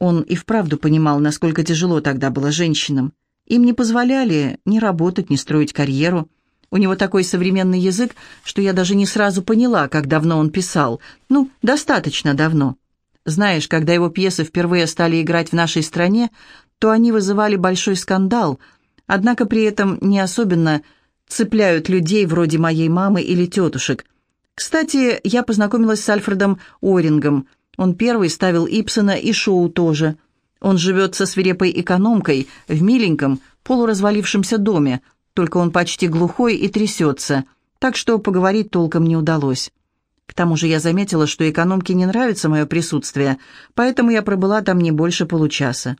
Он и вправду понимал, насколько тяжело тогда было женщинам. Им не позволяли ни работать, ни строить карьеру. У него такой современный язык, что я даже не сразу поняла, как давно он писал. Ну, достаточно давно. Знаешь, когда его пьесы впервые стали играть в нашей стране, то они вызывали большой скандал, однако при этом не особенно цепляют людей вроде моей мамы или тетушек. Кстати, я познакомилась с Альфредом Орингом. Он первый ставил Ипсона и Шоу тоже. Он живет со свирепой экономкой в миленьком, полуразвалившемся доме, только он почти глухой и трясется, так что поговорить толком не удалось. К тому же я заметила, что экономке не нравится мое присутствие, поэтому я пробыла там не больше получаса.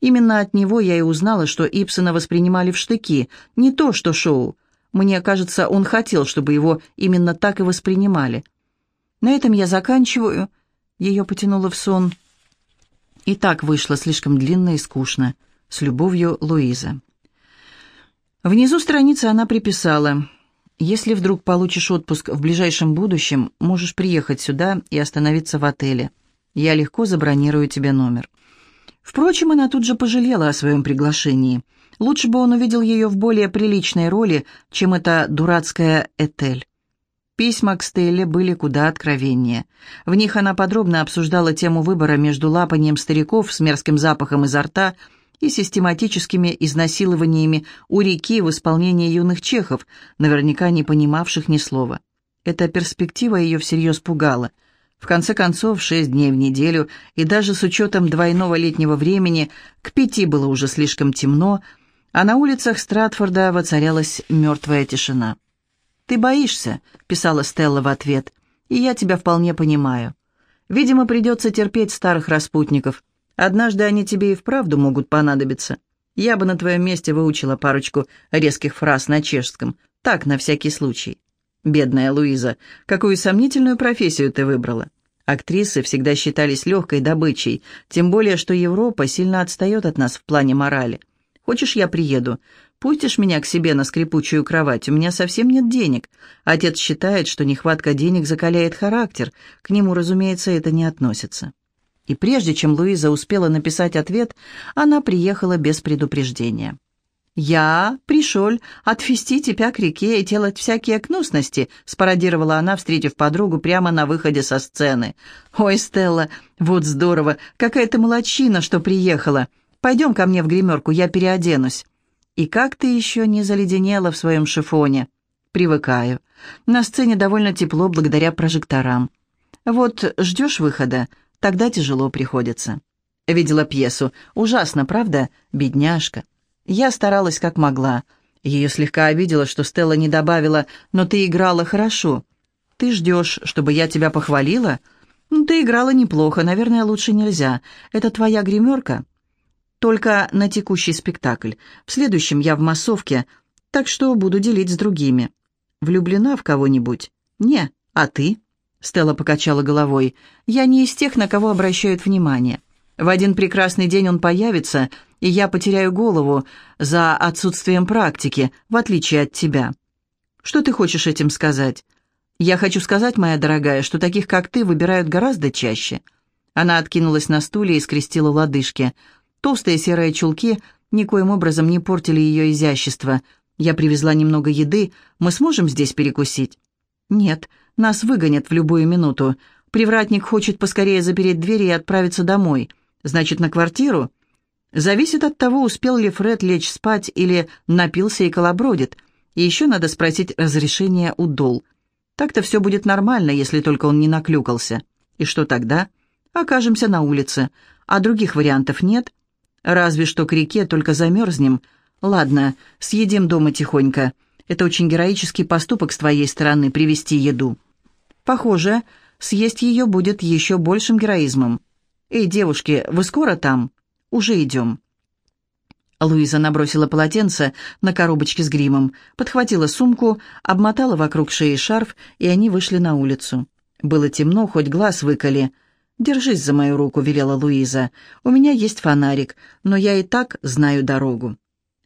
Именно от него я и узнала, что Ипсона воспринимали в штыки, не то что шоу. Мне кажется, он хотел, чтобы его именно так и воспринимали. На этом я заканчиваю. Ее потянуло в сон. И так вышло слишком длинно и скучно. С любовью, Луиза. Внизу страницы она приписала. «Если вдруг получишь отпуск в ближайшем будущем, можешь приехать сюда и остановиться в отеле. Я легко забронирую тебе номер». Впрочем, она тут же пожалела о своем приглашении. Лучше бы он увидел ее в более приличной роли, чем эта дурацкая Этель. Письма к Стелле были куда откровеннее. В них она подробно обсуждала тему выбора между лапанием стариков с мерзким запахом изо рта и систематическими изнасилованиями у реки в исполнении юных чехов, наверняка не понимавших ни слова. Эта перспектива ее всерьез пугала. В конце концов, шесть дней в неделю, и даже с учетом двойного летнего времени, к пяти было уже слишком темно, а на улицах Стратфорда воцарялась мертвая тишина. «Ты боишься», — писала Стелла в ответ, — «и я тебя вполне понимаю. Видимо, придется терпеть старых распутников, Однажды они тебе и вправду могут понадобиться. Я бы на твоем месте выучила парочку резких фраз на чешском. Так, на всякий случай. Бедная Луиза, какую сомнительную профессию ты выбрала. Актрисы всегда считались легкой добычей, тем более, что Европа сильно отстает от нас в плане морали. Хочешь, я приеду? Пустишь меня к себе на скрипучую кровать? У меня совсем нет денег. Отец считает, что нехватка денег закаляет характер. К нему, разумеется, это не относится. И прежде чем Луиза успела написать ответ, она приехала без предупреждения. «Я пришел отвезти тебя к реке и делать всякие кнусности», спародировала она, встретив подругу прямо на выходе со сцены. «Ой, Стелла, вот здорово, какая ты молочина, что приехала. Пойдем ко мне в гримерку, я переоденусь». «И как ты еще не заледенела в своем шифоне?» «Привыкаю. На сцене довольно тепло благодаря прожекторам. Вот ждешь выхода, Тогда тяжело приходится. Видела пьесу. Ужасно, правда? Бедняжка. Я старалась как могла. Ее слегка обидела, что Стелла не добавила «но ты играла хорошо». «Ты ждешь, чтобы я тебя похвалила?» «Ну, ты играла неплохо, наверное, лучше нельзя. Это твоя гримерка?» «Только на текущий спектакль. В следующем я в массовке, так что буду делить с другими». «Влюблена в кого-нибудь?» «Не. А ты?» Стелла покачала головой. «Я не из тех, на кого обращают внимание. В один прекрасный день он появится, и я потеряю голову за отсутствием практики, в отличие от тебя. Что ты хочешь этим сказать? Я хочу сказать, моя дорогая, что таких, как ты, выбирают гораздо чаще». Она откинулась на стуле и скрестила лодыжки. Толстые серые чулки никоим образом не портили ее изящество. «Я привезла немного еды. Мы сможем здесь перекусить?» «Нет, нас выгонят в любую минуту. Привратник хочет поскорее запереть двери и отправиться домой. Значит, на квартиру? Зависит от того, успел ли Фред лечь спать или напился и колобродит. И еще надо спросить разрешение у Дол. Так-то все будет нормально, если только он не наклюкался. И что тогда? Окажемся на улице. А других вариантов нет? Разве что к реке только замерзнем. Ладно, съедим дома тихонько. Это очень героический поступок с твоей стороны привезти еду. Похоже, съесть ее будет еще большим героизмом. «Эй, девушки, вы скоро там?» «Уже идем». Луиза набросила полотенце на коробочке с гримом, подхватила сумку, обмотала вокруг шеи шарф, и они вышли на улицу. Было темно, хоть глаз выколи. «Держись за мою руку», — велела Луиза. «У меня есть фонарик, но я и так знаю дорогу».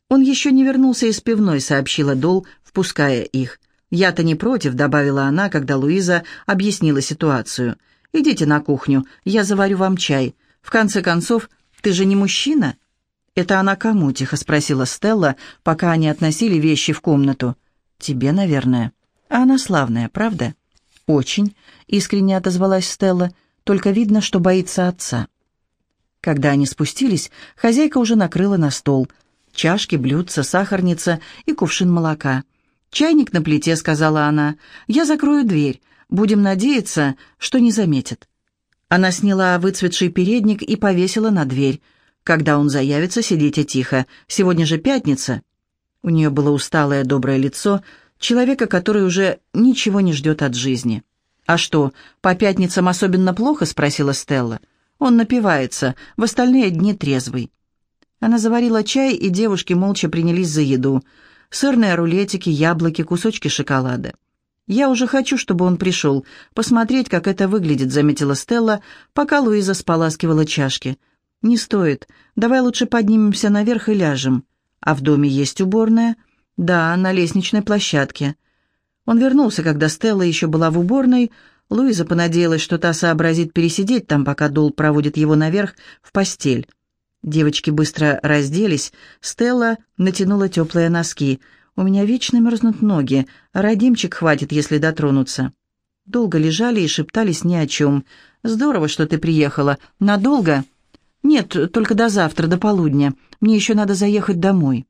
«Он еще не вернулся из пивной», — сообщила Дол, впуская их. «Я-то не против», — добавила она, когда Луиза объяснила ситуацию. «Идите на кухню, я заварю вам чай. В конце концов, ты же не мужчина?» «Это она кому?» — тихо спросила Стелла, пока они относили вещи в комнату. «Тебе, наверное. А она славная, правда?» «Очень», — искренне отозвалась Стелла, «только видно, что боится отца». Когда они спустились, хозяйка уже накрыла на стол. Чашки, блюдца, сахарница и кувшин молока. «Чайник на плите», — сказала она. «Я закрою дверь. Будем надеяться, что не заметят». Она сняла выцветший передник и повесила на дверь. «Когда он заявится, сидите тихо. Сегодня же пятница». У нее было усталое доброе лицо, человека, который уже ничего не ждет от жизни. «А что, по пятницам особенно плохо?» — спросила Стелла. «Он напивается, в остальные дни трезвый». Она заварила чай, и девушки молча принялись за еду. Сырные рулетики, яблоки, кусочки шоколада. «Я уже хочу, чтобы он пришел, посмотреть, как это выглядит», — заметила Стелла, пока Луиза споласкивала чашки. «Не стоит. Давай лучше поднимемся наверх и ляжем. А в доме есть уборная?» «Да, на лестничной площадке». Он вернулся, когда Стелла еще была в уборной. Луиза понадеялась, что та сообразит пересидеть там, пока Дол проводит его наверх в постель. Девочки быстро разделись. Стелла натянула теплые носки. «У меня вечно мерзнут ноги, родимчик хватит, если дотронуться». Долго лежали и шептались ни о чем. «Здорово, что ты приехала. Надолго?» «Нет, только до завтра, до полудня. Мне еще надо заехать домой».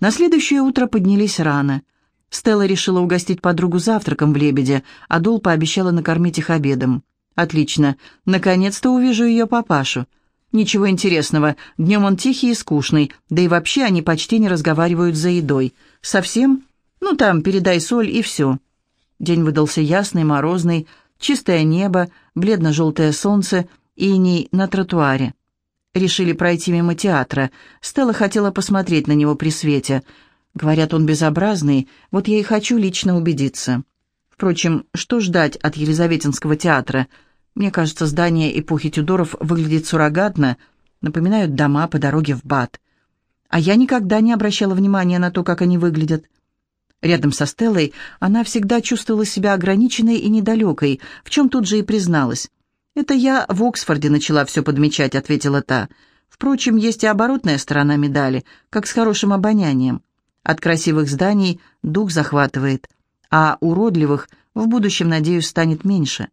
На следующее утро поднялись рано. Стелла решила угостить подругу завтраком в «Лебеде», а Дол пообещала накормить их обедом. «Отлично. Наконец-то увижу ее папашу. Ничего интересного, днем он тихий и скучный, да и вообще они почти не разговаривают за едой. Совсем? Ну там, передай соль и все». День выдался ясный, морозный, чистое небо, бледно-желтое солнце иней на тротуаре. Решили пройти мимо театра. Стелла хотела посмотреть на него при свете. Говорят, он безобразный, вот я и хочу лично убедиться. Впрочем, что ждать от Елизаветинского театра? Мне кажется, здание эпохи Тюдоров выглядит суррогатно, напоминают дома по дороге в Бат. А я никогда не обращала внимания на то, как они выглядят. Рядом со Стеллой она всегда чувствовала себя ограниченной и недалекой, в чем тут же и призналась. «Это я в Оксфорде начала все подмечать», — ответила та. «Впрочем, есть и оборотная сторона медали, как с хорошим обонянием. От красивых зданий дух захватывает, а уродливых в будущем, надеюсь, станет меньше».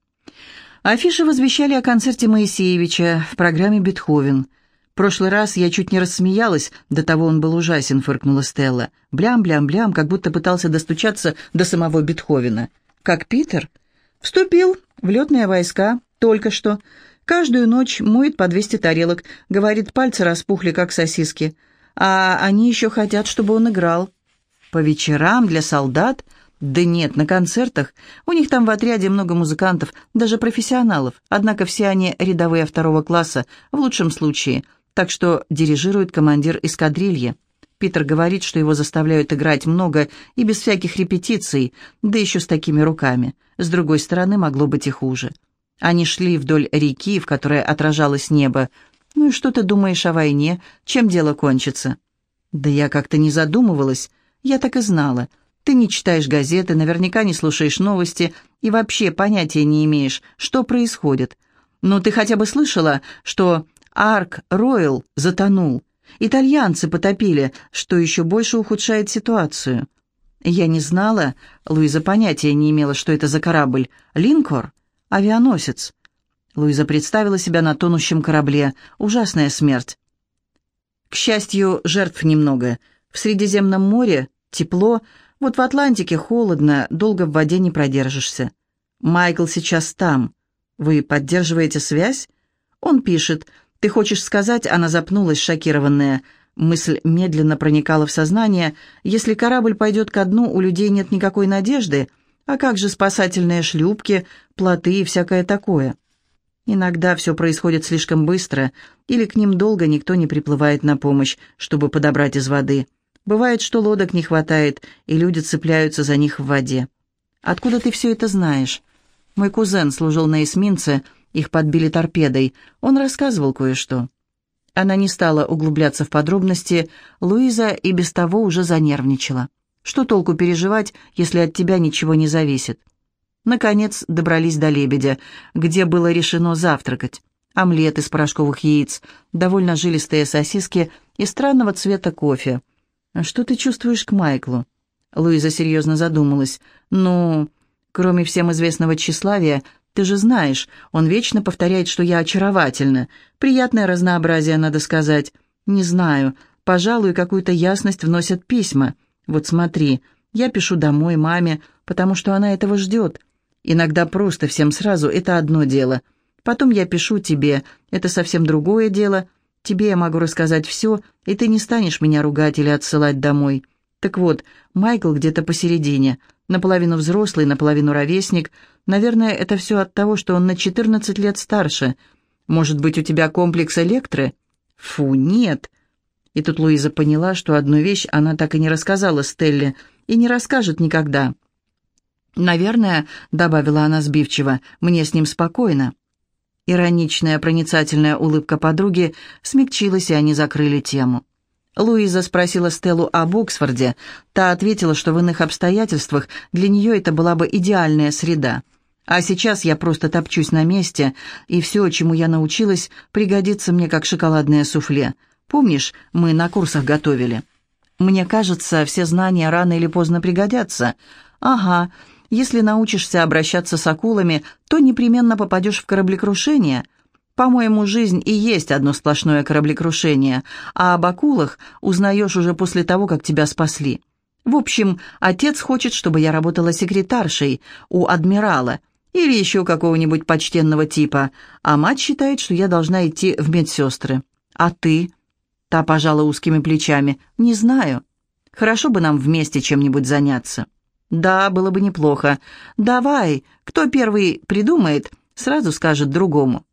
Афиши возвещали о концерте Моисеевича в программе «Бетховен». Прошлый раз я чуть не рассмеялась, до того он был ужасен, фыркнула Стелла. Блям-блям-блям, как будто пытался достучаться до самого Бетховена. Как Питер? Вступил в летные войска, только что. Каждую ночь моет по 200 тарелок. Говорит, пальцы распухли, как сосиски. А они еще хотят, чтобы он играл. По вечерам для солдат? Да нет, на концертах. У них там в отряде много музыкантов, даже профессионалов. Однако все они рядовые второго класса, в лучшем случае. Так что дирижирует командир эскадрильи. Питер говорит, что его заставляют играть много и без всяких репетиций, да еще с такими руками. С другой стороны, могло быть и хуже. Они шли вдоль реки, в которой отражалось небо. «Ну и что ты думаешь о войне? Чем дело кончится?» «Да я как-то не задумывалась. Я так и знала. Ты не читаешь газеты, наверняка не слушаешь новости и вообще понятия не имеешь, что происходит. Но ты хотя бы слышала, что Арк Ройл затонул. Итальянцы потопили, что еще больше ухудшает ситуацию». «Я не знала. Луиза понятия не имела, что это за корабль. Линкор?» авианосец. Луиза представила себя на тонущем корабле. Ужасная смерть. К счастью, жертв немного. В Средиземном море тепло, вот в Атлантике холодно, долго в воде не продержишься. Майкл сейчас там. Вы поддерживаете связь? Он пишет. Ты хочешь сказать, она запнулась, шокированная. Мысль медленно проникала в сознание. Если корабль пойдет ко дну, у людей нет никакой надежды — а как же спасательные шлюпки, плоты и всякое такое? Иногда все происходит слишком быстро, или к ним долго никто не приплывает на помощь, чтобы подобрать из воды. Бывает, что лодок не хватает, и люди цепляются за них в воде. Откуда ты все это знаешь? Мой кузен служил на эсминце, их подбили торпедой. Он рассказывал кое-что. Она не стала углубляться в подробности, Луиза и без того уже занервничала. Что толку переживать, если от тебя ничего не зависит? Наконец добрались до лебедя, где было решено завтракать. омлет из порошковых яиц, довольно жилистые сосиски и странного цвета кофе. «А что ты чувствуешь к Майклу?» Луиза серьезно задумалась. «Ну, кроме всем известного тщеславия, ты же знаешь, он вечно повторяет, что я очаровательна. Приятное разнообразие, надо сказать. Не знаю, пожалуй, какую-то ясность вносят письма. Вот смотри, я пишу домой маме, потому что она этого ждет. Иногда просто всем сразу — это одно дело. Потом я пишу тебе, это совсем другое дело. Тебе я могу рассказать все, и ты не станешь меня ругать или отсылать домой. Так вот, Майкл где-то посередине, наполовину взрослый, наполовину ровесник. Наверное, это все от того, что он на 14 лет старше. Может быть, у тебя комплекс Электры? Фу, нет. И тут Луиза поняла, что одну вещь она так и не рассказала Стелле, и не расскажет никогда. «Наверное», — добавила она сбивчиво, — «мне с ним спокойно». Ироничная проницательная улыбка подруги смягчилась, и они закрыли тему. Луиза спросила Стеллу об Оксфорде. Та ответила, что в иных обстоятельствах для нее это была бы идеальная среда. А сейчас я просто топчусь на месте, и все, чему я научилась, пригодится мне как шоколадное суфле. Помнишь, мы на курсах готовили? Мне кажется, все знания рано или поздно пригодятся. Ага, если научишься обращаться с акулами, то непременно попадешь в кораблекрушение – по-моему, жизнь и есть одно сплошное кораблекрушение, а об акулах узнаешь уже после того, как тебя спасли. В общем, отец хочет, чтобы я работала секретаршей у адмирала или еще какого-нибудь почтенного типа, а мать считает, что я должна идти в медсестры. А ты? Та пожала узкими плечами. Не знаю. Хорошо бы нам вместе чем-нибудь заняться. Да, было бы неплохо. Давай, кто первый придумает, сразу скажет другому.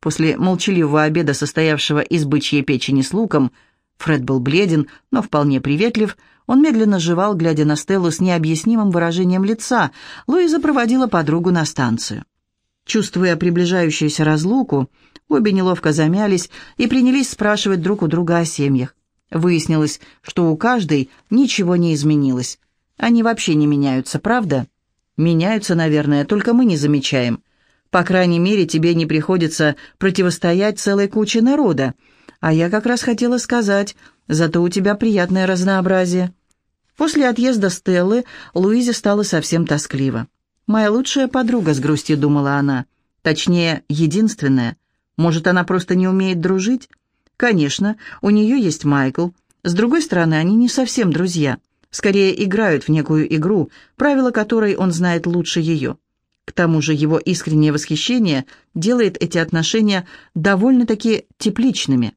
После молчаливого обеда, состоявшего из бычьей печени с луком, Фред был бледен, но вполне приветлив, он медленно жевал, глядя на Стеллу с необъяснимым выражением лица. Луиза проводила подругу на станцию. Чувствуя приближающуюся разлуку, обе неловко замялись и принялись спрашивать друг у друга о семьях. Выяснилось, что у каждой ничего не изменилось. Они вообще не меняются, правда? Меняются, наверное, только мы не замечаем. По крайней мере, тебе не приходится противостоять целой куче народа. А я как раз хотела сказать, зато у тебя приятное разнообразие». После отъезда Стеллы Луизе стало совсем тоскливо. «Моя лучшая подруга», — с грустью думала она. «Точнее, единственная. Может, она просто не умеет дружить?» «Конечно, у нее есть Майкл. С другой стороны, они не совсем друзья. Скорее, играют в некую игру, правила которой он знает лучше ее. К тому же его искреннее восхищение делает эти отношения довольно-таки тепличными.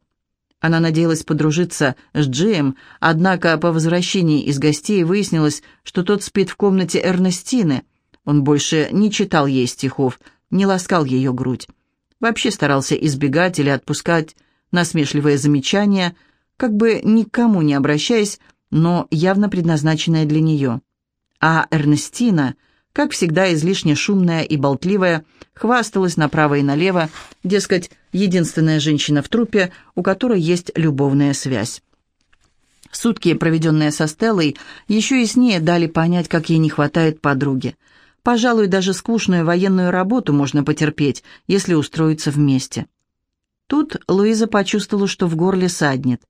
Она надеялась подружиться с Джеем, однако по возвращении из гостей выяснилось, что тот спит в комнате Эрнестины. Он больше не читал ей стихов, не ласкал ее грудь. Вообще старался избегать или отпускать насмешливые замечания, как бы никому не обращаясь, но явно предназначенные для нее. А Эрнестина — как всегда излишне шумная и болтливая, хвасталась направо и налево, дескать, единственная женщина в трупе, у которой есть любовная связь. Сутки, проведенные со Стеллой, еще яснее дали понять, как ей не хватает подруги. Пожалуй, даже скучную военную работу можно потерпеть, если устроиться вместе. Тут Луиза почувствовала, что в горле саднет.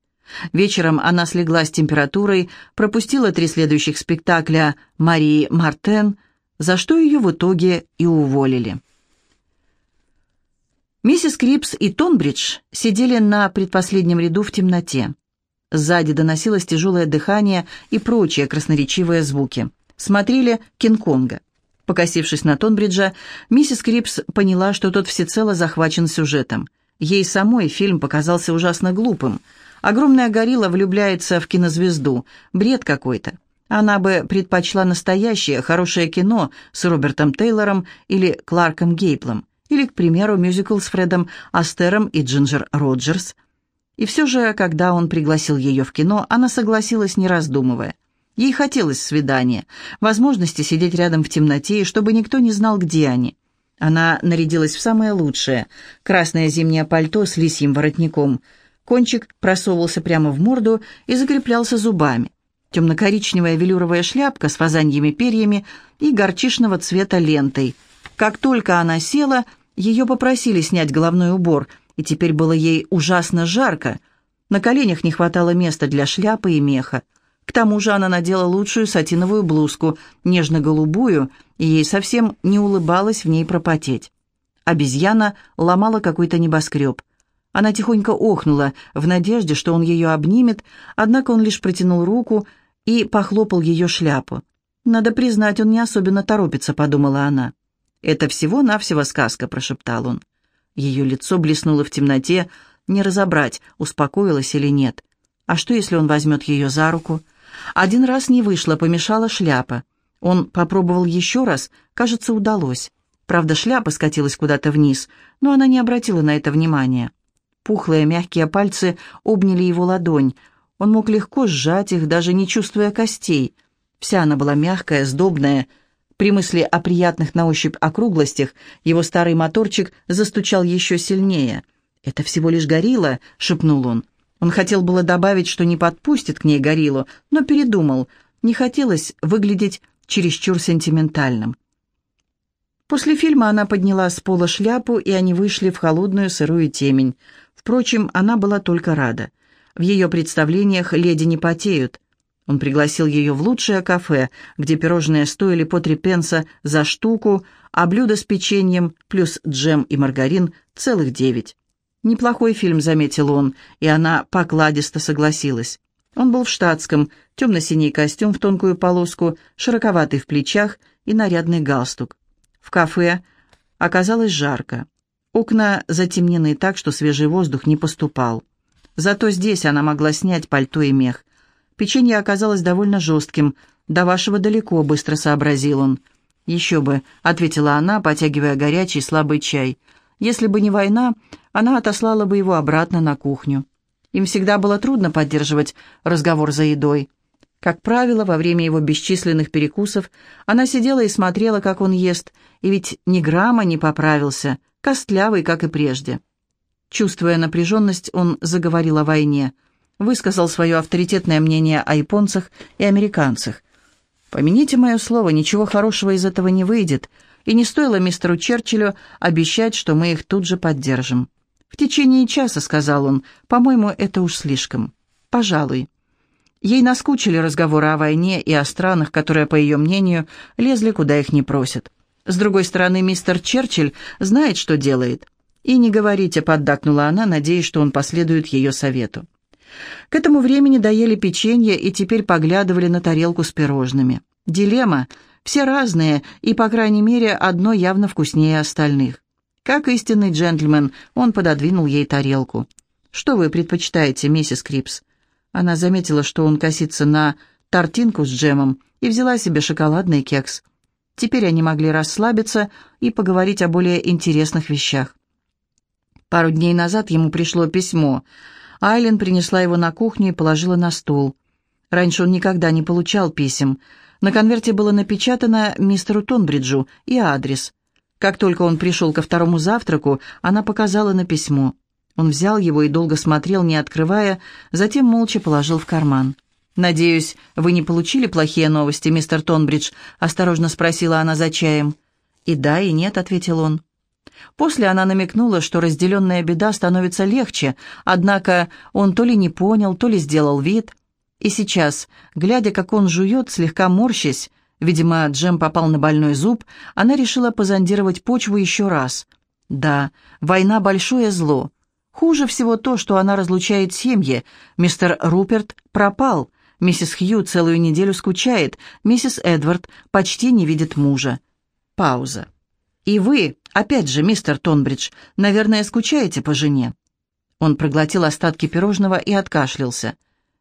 Вечером она слегла с температурой, пропустила три следующих спектакля Марии Мартен – за что ее в итоге и уволили. Миссис Крипс и Тонбридж сидели на предпоследнем ряду в темноте. Сзади доносилось тяжелое дыхание и прочие красноречивые звуки. Смотрели Кинг-Конга. Покосившись на Тонбриджа, миссис Крипс поняла, что тот всецело захвачен сюжетом. Ей самой фильм показался ужасно глупым. Огромная горилла влюбляется в кинозвезду. Бред какой-то. Она бы предпочла настоящее, хорошее кино с Робертом Тейлором или Кларком Гейблом, или, к примеру, мюзикл с Фредом Астером и Джинджер Роджерс. И все же, когда он пригласил ее в кино, она согласилась, не раздумывая. Ей хотелось свидания, возможности сидеть рядом в темноте, и чтобы никто не знал, где они. Она нарядилась в самое лучшее – красное зимнее пальто с лисьим воротником. Кончик просовывался прямо в морду и закреплялся зубами темно-коричневая велюровая шляпка с фазаньими перьями и горчишного цвета лентой. Как только она села, Ее попросили снять головной убор, и теперь было ей ужасно жарко. На коленях не хватало места для шляпы и меха. К тому же она надела лучшую сатиновую блузку, нежно-голубую, и ей совсем не улыбалось в ней пропотеть. Обезьяна ломала какой-то небоскреб. Она тихонько охнула, в надежде, что он ее обнимет, однако он лишь протянул руку и похлопал ее шляпу. «Надо признать, он не особенно торопится», — подумала она. «Это всего-навсего сказка», — прошептал он. Ее лицо блеснуло в темноте, не разобрать, успокоилась или нет. А что, если он возьмет ее за руку? Один раз не вышло, помешала шляпа. Он попробовал еще раз, кажется, удалось. Правда, шляпа скатилась куда-то вниз, но она не обратила на это внимания. Пухлые мягкие пальцы обняли его ладонь. Он мог легко сжать их, даже не чувствуя костей. Вся она была мягкая, сдобная. При мысли о приятных на ощупь округлостях его старый моторчик застучал еще сильнее. «Это всего лишь горилла», — шепнул он. Он хотел было добавить, что не подпустит к ней гориллу, но передумал. Не хотелось выглядеть чересчур сентиментальным. После фильма она подняла с пола шляпу, и они вышли в холодную сырую темень. Впрочем, она была только рада. В ее представлениях леди не потеют. Он пригласил ее в лучшее кафе, где пирожные стоили по три пенса за штуку, а блюдо с печеньем плюс джем и маргарин целых девять. «Неплохой фильм», — заметил он, и она покладисто согласилась. Он был в штатском, темно-синий костюм в тонкую полоску, широковатый в плечах и нарядный галстук. В кафе оказалось жарко. Окна затемнены так, что свежий воздух не поступал. Зато здесь она могла снять пальто и мех. Печенье оказалось довольно жестким. «До вашего далеко», — быстро сообразил он. «Еще бы», — ответила она, потягивая горячий слабый чай. «Если бы не война, она отослала бы его обратно на кухню». Им всегда было трудно поддерживать разговор за едой. Как правило, во время его бесчисленных перекусов она сидела и смотрела, как он ест, и ведь ни грамма не поправился, костлявый, как и прежде. Чувствуя напряженность, он заговорил о войне, высказал свое авторитетное мнение о японцах и американцах. «Помяните мое слово, ничего хорошего из этого не выйдет, и не стоило мистеру Черчиллю обещать, что мы их тут же поддержим». «В течение часа», — сказал он, — «по-моему, это уж слишком. Пожалуй». Ей наскучили разговоры о войне и о странах, которые, по ее мнению, лезли куда их не просят. С другой стороны, мистер Черчилль знает, что делает. «И не говорите», — поддакнула она, надеясь, что он последует ее совету. К этому времени доели печенье и теперь поглядывали на тарелку с пирожными. Дилемма. Все разные, и, по крайней мере, одно явно вкуснее остальных. Как истинный джентльмен, он пододвинул ей тарелку. «Что вы предпочитаете, миссис Крипс?» Она заметила, что он косится на тортинку с джемом и взяла себе шоколадный кекс. Теперь они могли расслабиться и поговорить о более интересных вещах. Пару дней назад ему пришло письмо. Айлен принесла его на кухню и положила на стол. Раньше он никогда не получал писем. На конверте было напечатано мистеру Тонбриджу и адрес. Как только он пришел ко второму завтраку, она показала на письмо. Он взял его и долго смотрел, не открывая, затем молча положил в карман. «Надеюсь, вы не получили плохие новости, мистер Тонбридж?» — осторожно спросила она за чаем. «И да, и нет», — ответил он. После она намекнула, что разделенная беда становится легче, однако он то ли не понял, то ли сделал вид. И сейчас, глядя, как он жует, слегка морщась, видимо, джем попал на больной зуб, она решила позондировать почву еще раз. «Да, война — большое зло». Хуже всего то, что она разлучает семьи. Мистер Руперт пропал. Миссис Хью целую неделю скучает. Миссис Эдвард почти не видит мужа. Пауза. «И вы, опять же, мистер Тонбридж, наверное, скучаете по жене?» Он проглотил остатки пирожного и откашлялся.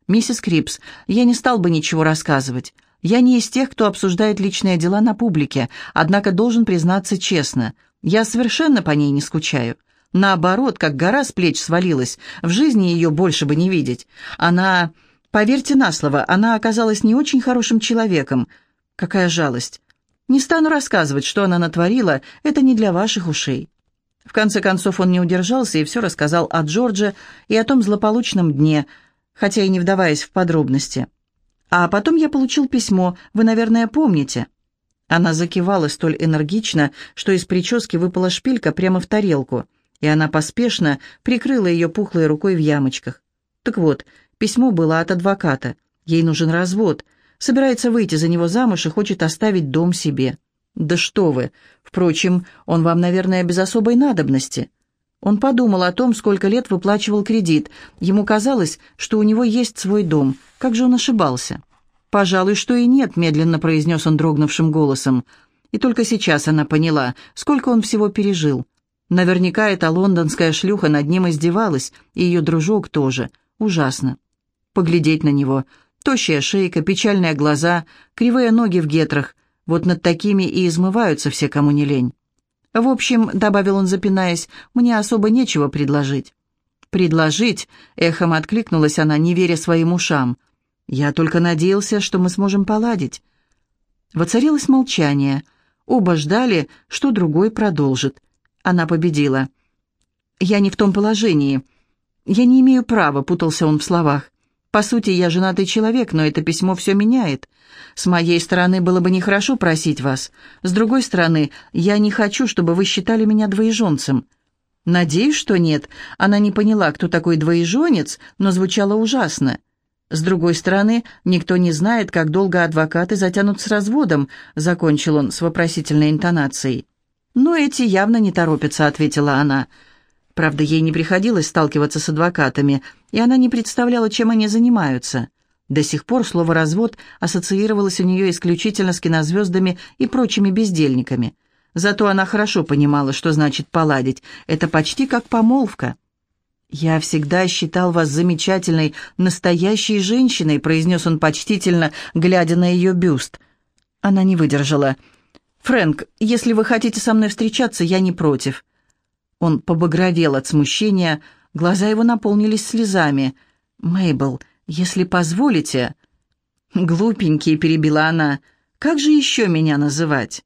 «Миссис Крипс, я не стал бы ничего рассказывать. Я не из тех, кто обсуждает личные дела на публике, однако должен признаться честно. Я совершенно по ней не скучаю. Наоборот, как гора с плеч свалилась, в жизни ее больше бы не видеть. Она, поверьте на слово, она оказалась не очень хорошим человеком. Какая жалость. Не стану рассказывать, что она натворила, это не для ваших ушей. В конце концов он не удержался и все рассказал о Джордже и о том злополучном дне, хотя и не вдаваясь в подробности. А потом я получил письмо, вы, наверное, помните. Она закивала столь энергично, что из прически выпала шпилька прямо в тарелку, и она поспешно прикрыла ее пухлой рукой в ямочках. Так вот, письмо было от адвоката. Ей нужен развод. Собирается выйти за него замуж и хочет оставить дом себе. «Да что вы! Впрочем, он вам, наверное, без особой надобности». Он подумал о том, сколько лет выплачивал кредит. Ему казалось, что у него есть свой дом. Как же он ошибался? «Пожалуй, что и нет», — медленно произнес он дрогнувшим голосом. И только сейчас она поняла, сколько он всего пережил. Наверняка эта лондонская шлюха над ним издевалась, и ее дружок тоже. Ужасно. Поглядеть на него. Тощая шейка, печальные глаза, кривые ноги в гетрах. Вот над такими и измываются все, кому не лень. В общем, добавил он, запинаясь, мне особо нечего предложить. «Предложить?» — эхом откликнулась она, не веря своим ушам. «Я только надеялся, что мы сможем поладить». Воцарилось молчание. Оба ждали, что другой продолжит. Она победила. «Я не в том положении. Я не имею права», — путался он в словах. По сути, я женатый человек, но это письмо все меняет. С моей стороны было бы нехорошо просить вас. С другой стороны, я не хочу, чтобы вы считали меня двоеженцем. Надеюсь, что нет. Она не поняла, кто такой двоеженец, но звучало ужасно. С другой стороны, никто не знает, как долго адвокаты затянут с разводом, закончил он с вопросительной интонацией. «Но эти явно не торопятся», — ответила она. Правда, ей не приходилось сталкиваться с адвокатами, и она не представляла, чем они занимаются. До сих пор слово «развод» ассоциировалось у нее исключительно с кинозвездами и прочими бездельниками. Зато она хорошо понимала, что значит «поладить». Это почти как помолвка. «Я всегда считал вас замечательной, настоящей женщиной», произнес он почтительно, глядя на ее бюст. Она не выдержала. «Фрэнк, если вы хотите со мной встречаться, я не против». Он побагровел от смущения, глаза его наполнились слезами. «Мейбл, если позволите...» «Глупенький», — перебила она, — «как же еще меня называть?»